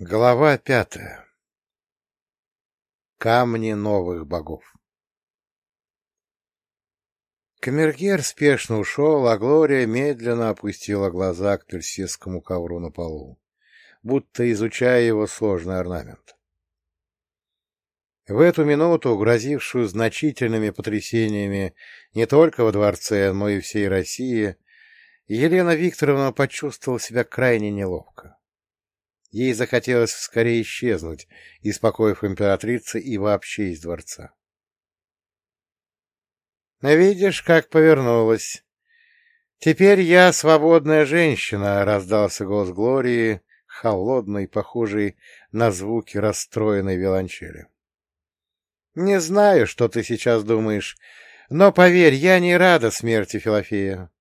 Глава пятая. Камни новых богов. Камергер спешно ушел, а Глория медленно опустила глаза к персидскому ковру на полу, будто изучая его сложный орнамент. В эту минуту, грозившую значительными потрясениями не только во дворце, но и всей России, Елена Викторовна почувствовала себя крайне неловко. Ей захотелось скорее исчезнуть из покоев императрицы и вообще из дворца. «Видишь, как повернулась. Теперь я свободная женщина», — раздался голос Глории, холодный, похожий на звуки расстроенной виолончели. «Не знаю, что ты сейчас думаешь, но, поверь, я не рада смерти Филофея.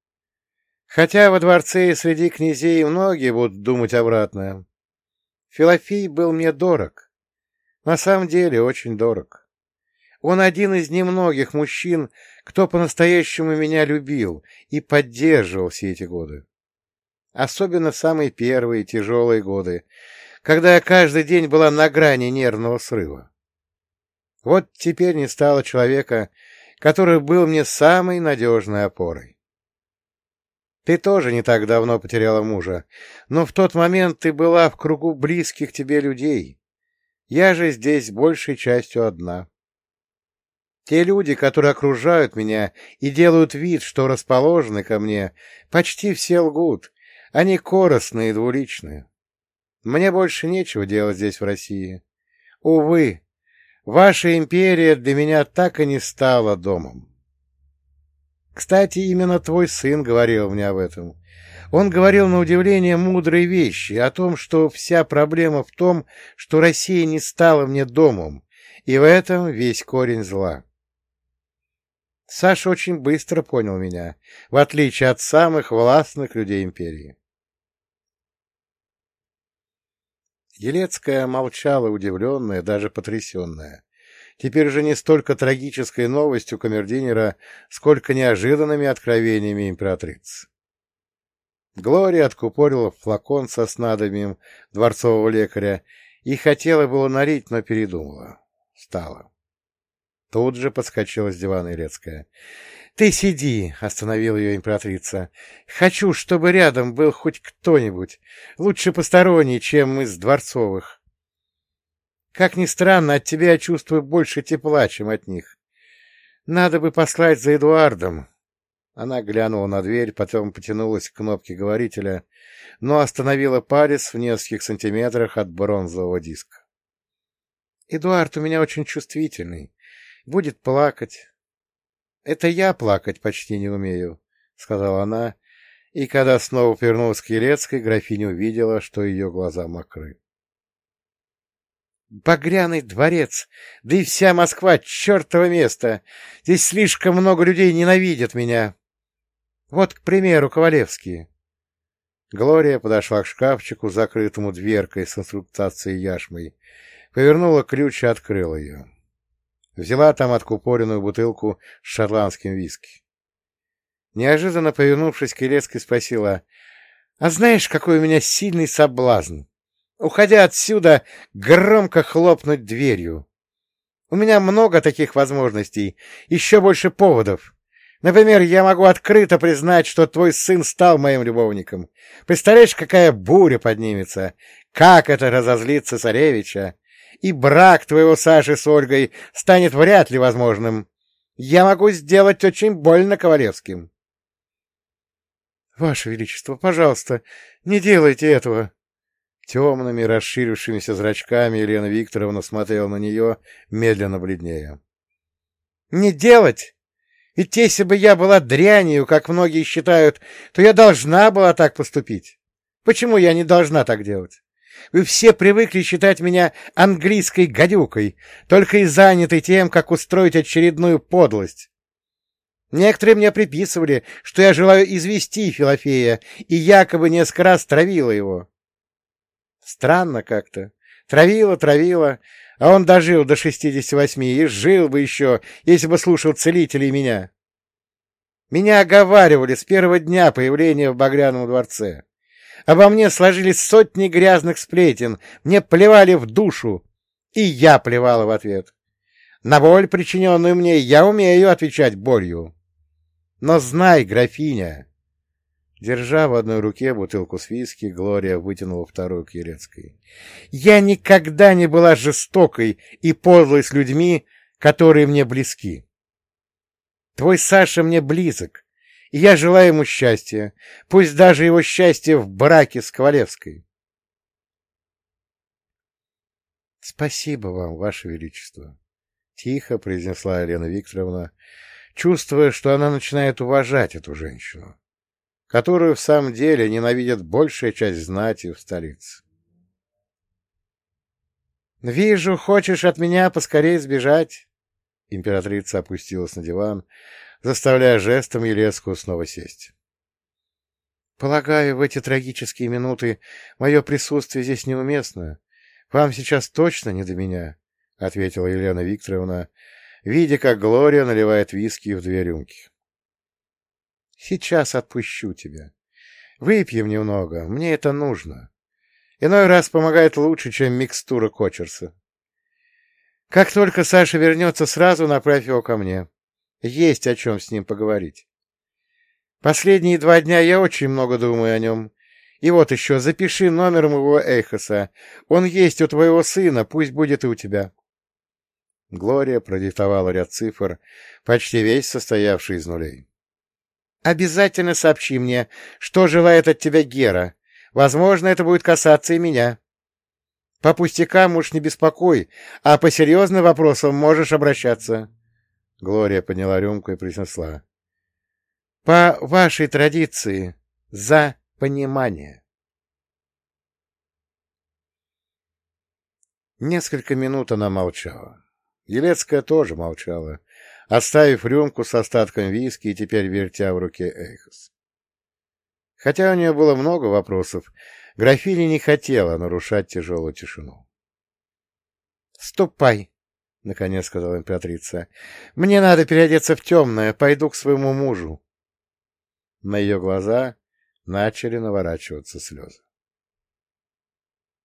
Хотя во дворце и среди князей многие будут думать обратное. Филофей был мне дорог. На самом деле очень дорог. Он один из немногих мужчин, кто по-настоящему меня любил и поддерживал все эти годы. Особенно самые первые тяжелые годы, когда я каждый день была на грани нервного срыва. Вот теперь не стало человека, который был мне самой надежной опорой. Ты тоже не так давно потеряла мужа, но в тот момент ты была в кругу близких тебе людей. Я же здесь большей частью одна. Те люди, которые окружают меня и делают вид, что расположены ко мне, почти все лгут. Они коростные и двуличные. Мне больше нечего делать здесь, в России. Увы, ваша империя для меня так и не стала домом. Кстати, именно твой сын говорил мне об этом. Он говорил на удивление мудрые вещи о том, что вся проблема в том, что Россия не стала мне домом, и в этом весь корень зла. Саша очень быстро понял меня, в отличие от самых властных людей империи. Елецкая молчала, удивленная, даже потрясенная теперь уже не столько трагической новостью камердинера, сколько неожиданными откровениями императрицы. Глория откупорила флакон со снадобьем дворцового лекаря и хотела было налить, но передумала. Встала. Тут же подскочила с дивана Илецкая. — Ты сиди, — остановила ее императрица. — Хочу, чтобы рядом был хоть кто-нибудь, лучше посторонний, чем из дворцовых. Как ни странно, от тебя я чувствую больше тепла, чем от них. Надо бы послать за Эдуардом. Она глянула на дверь, потом потянулась к кнопке говорителя, но остановила палец в нескольких сантиметрах от бронзового диска. — Эдуард у меня очень чувствительный. Будет плакать. — Это я плакать почти не умею, — сказала она, и когда снова повернулась к Елецкой, графиня увидела, что ее глаза мокры. Багряный дворец, да и вся Москва — чертово место. Здесь слишком много людей ненавидят меня. Вот, к примеру, Ковалевские. Глория подошла к шкафчику, закрытому дверкой с инструктацией яшмой, повернула ключ и открыла ее. Взяла там откупоренную бутылку с шотландским виски. Неожиданно повернувшись к Елецкой, спросила, — А знаешь, какой у меня сильный соблазн? Уходя отсюда, громко хлопнуть дверью. У меня много таких возможностей, еще больше поводов. Например, я могу открыто признать, что твой сын стал моим любовником. Представляешь, какая буря поднимется? Как это разозлится царевича? И брак твоего Саши с Ольгой станет вряд ли возможным. Я могу сделать очень больно Ковалевским. — Ваше Величество, пожалуйста, не делайте этого, Темными, расширившимися зрачками Елена Викторовна смотрела на нее, медленно бледнее. — Не делать! Ведь если бы я была дрянью, как многие считают, то я должна была так поступить. Почему я не должна так делать? Вы все привыкли считать меня английской гадюкой, только и занятой тем, как устроить очередную подлость. Некоторые мне приписывали, что я желаю извести Филофея, и якобы несколько раз травила его. Странно как-то. Травила, травила, а он дожил до шестидесяти восьми и жил бы еще, если бы слушал целителей меня. Меня оговаривали с первого дня появления в Багряном дворце. Обо мне сложились сотни грязных сплетен, мне плевали в душу, и я плевала в ответ. На боль, причиненную мне, я умею отвечать болью. Но знай, графиня, Держа в одной руке бутылку с виски, Глория вытянула вторую к Елецкой. «Я никогда не была жестокой и подлой с людьми, которые мне близки. Твой Саша мне близок, и я желаю ему счастья, пусть даже его счастье в браке с Ковалевской». «Спасибо вам, Ваше Величество», — тихо произнесла Елена Викторовна, чувствуя, что она начинает уважать эту женщину которую в самом деле ненавидит большая часть знати в столице. «Вижу, хочешь от меня поскорее сбежать?» Императрица опустилась на диван, заставляя жестом Елецкую снова сесть. «Полагаю, в эти трагические минуты мое присутствие здесь неуместно. Вам сейчас точно не до меня», — ответила Елена Викторовна, видя, как Глория наливает виски в две рюмки. Сейчас отпущу тебя. Выпьем немного, мне это нужно. Иной раз помогает лучше, чем микстура Кочерса. Как только Саша вернется, сразу направь его ко мне. Есть о чем с ним поговорить. Последние два дня я очень много думаю о нем. И вот еще, запиши номер моего Эйхоса. Он есть у твоего сына, пусть будет и у тебя. Глория продиктовала ряд цифр, почти весь состоявший из нулей. Обязательно сообщи мне, что желает от тебя Гера. Возможно, это будет касаться и меня. По пустякам уж не беспокой, а по серьезным вопросам можешь обращаться. Глория подняла рюмку и произнесла. — По вашей традиции, за понимание. Несколько минут она молчала. Елецкая тоже молчала, оставив рюмку с остатком виски и теперь вертя в руке Эйхос. Хотя у нее было много вопросов, графиня не хотела нарушать тяжелую тишину. — Ступай, — наконец сказала императрица. — Мне надо переодеться в темное, пойду к своему мужу. На ее глаза начали наворачиваться слезы.